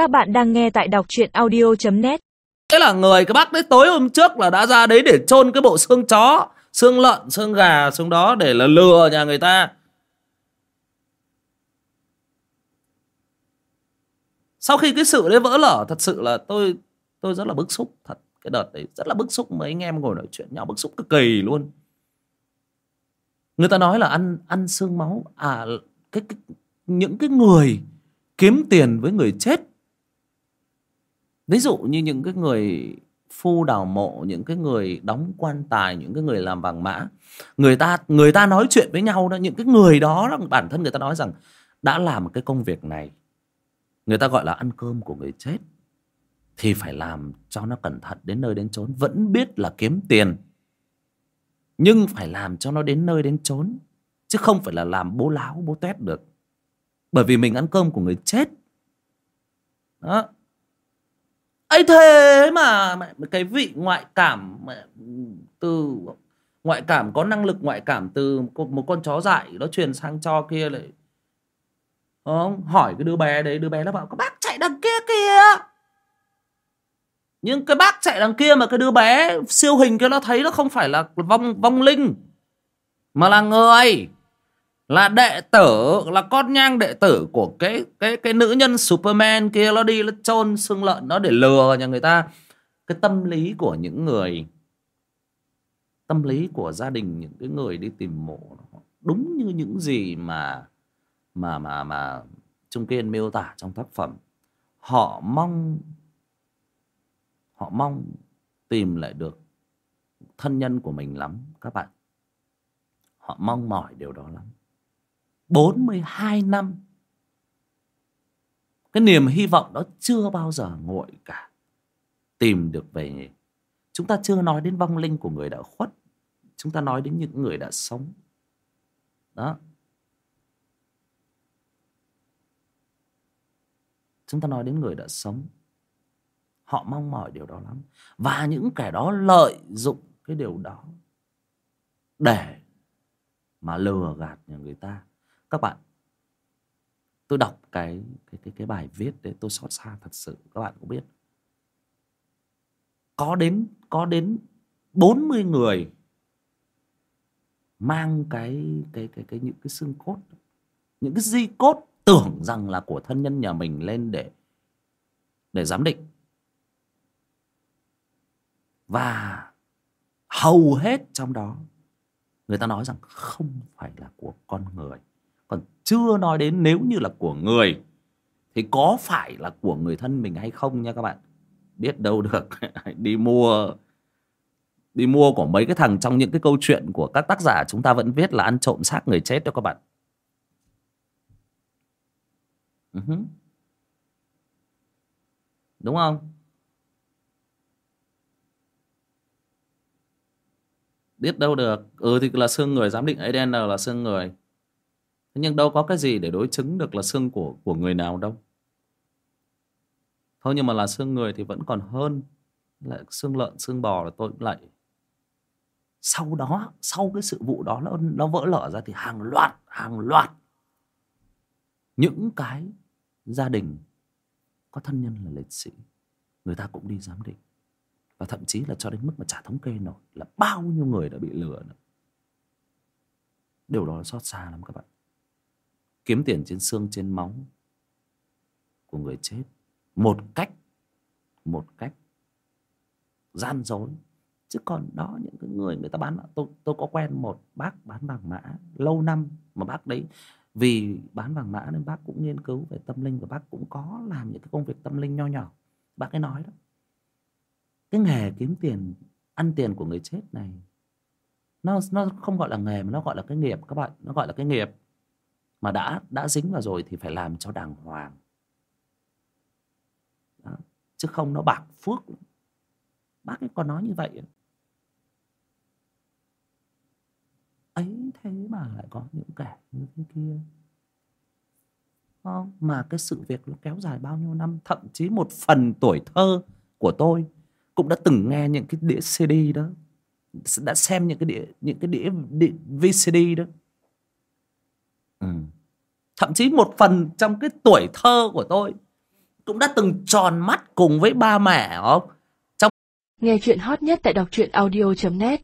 Các bạn đang nghe tại đọc truyện audio.net Thế là người cái bác đấy tối hôm trước là đã ra đấy để chôn cái bộ xương chó Xương lợn, xương gà xuống đó để là lừa nhà người ta. Sau khi cái sự đấy vỡ lở thật sự là tôi tôi rất là bức xúc thật. Cái đợt đấy rất là bức xúc mấy anh em ngồi nói chuyện nhau bức xúc cực kỳ luôn. Người ta nói là ăn ăn xương máu À cái, cái những cái người kiếm tiền với người chết ví dụ như những cái người phu đào mộ những cái người đóng quan tài những cái người làm vàng mã người ta người ta nói chuyện với nhau đó những cái người đó, đó bản thân người ta nói rằng đã làm cái công việc này người ta gọi là ăn cơm của người chết thì phải làm cho nó cẩn thận đến nơi đến chốn. Vẫn biết là kiếm tiền nhưng phải làm cho nó đến nơi đến chốn chứ không phải là làm bố láo bố tét được. Bởi vì mình ăn cơm của người chết. Đó ấy thế mà cái vị ngoại cảm từ ngoại cảm, có năng lực ngoại cảm từ một con chó dại nó truyền sang cho kia lại. Không? Hỏi cái đứa bé đấy, đứa bé nó bảo các bác chạy đằng kia kìa. Nhưng cái bác chạy đằng kia mà cái đứa bé siêu hình kia nó thấy nó không phải là vong vong linh, mà là người là đệ tử, là con nhang đệ tử của cái cái cái nữ nhân Superman kia. Nó đi, nó chôn xương lợn nó để lừa nhà người ta. Cái tâm lý của những người, tâm lý của gia đình, những cái người đi tìm mộ, đúng như những gì mà mà mà mà Trung Kiên miêu tả trong tác phẩm, họ mong họ mong tìm lại được thân nhân của mình lắm, các bạn. Họ mong mỏi điều đó lắm. 42 năm. Cái niềm hy vọng đó chưa bao giờ nguội cả. Tìm được về chúng ta chưa nói đến vong linh của người đã khuất. Chúng ta nói đến những người đã sống. Đó. Chúng ta nói đến người đã sống. Họ mong mỏi điều đó lắm. Và những kẻ đó lợi dụng cái điều đó để mà lừa gạt nhà người ta các bạn, tôi đọc cái cái cái cái bài viết đấy, tôi xót xa thật sự, các bạn cũng biết. Có đến có đến 40 người mang cái cái cái cái những cái xương cốt, những cái di cốt tưởng rằng là của thân nhân nhà mình lên để để giám định. Và hầu hết trong đó, người ta nói rằng không phải là của con người còn chưa nói đến nếu như là của người, thì có phải là của người thân mình hay không nha các bạn? Biết đâu được. Đi mua đi mua của mấy cái thằng trong những cái câu chuyện của các tác giả chúng ta vẫn viết là ăn trộm xác người chết đó các bạn. Uh-huh. đúng không? Biết đâu được. Ừ thì là xương người, giám định ADN là xương người nhưng đâu có cái gì để đối chứng được là xương của của người nào đâu. Thôi nhưng mà là xương người thì vẫn còn hơn. Lại xương lợn, xương bò là tôi cũng lại sau đó, sau cái sự vụ đó nó nó vỡ lở ra thì hàng loạt hàng loạt những cái gia đình có thân nhân là liệt sĩ, người ta cũng đi giám định. Và thậm chí là cho đến mức mà trả thống kê nổi là bao nhiêu người đã bị lừa nữa. điều đó xót xa lắm các bạn kiếm tiền trên xương, trên máu của người chết. Một cách một cách gian dối. Chứ còn đó, những cái người người ta bán tôi tôi có quen một bác bán vàng mã lâu năm mà bác đấy, vì bán vàng mã nên bác cũng nghiên cứu về tâm linh và bác cũng có làm những cái công việc tâm linh nho nhỏ. Bác ấy nói đó, cái nghề kiếm tiền, ăn tiền của người chết này, nó nó không gọi là nghề mà nó gọi là cái nghiệp, các bạn. Nó gọi là cái nghiệp mà đã đã dính vào rồi thì phải làm cho đàng hoàng. Đó. chứ không nó bạc phước. Bác ấy còn nói như vậy. Ấy thế mà lại có những kẻ như thế kia. Không mà cái sự việc nó kéo dài bao nhiêu năm thậm chí một phần tuổi thơ của tôi cũng đã từng nghe những cái đĩa CD đó. Đã xem những cái đĩa những cái đĩa, đĩa VCD đó ừ. thậm chí một phần trong cái tuổi thơ của tôi cũng đã từng tròn mắt cùng với ba mẹ không Nghe chuyện hot nhất tại đọc truyện audio.net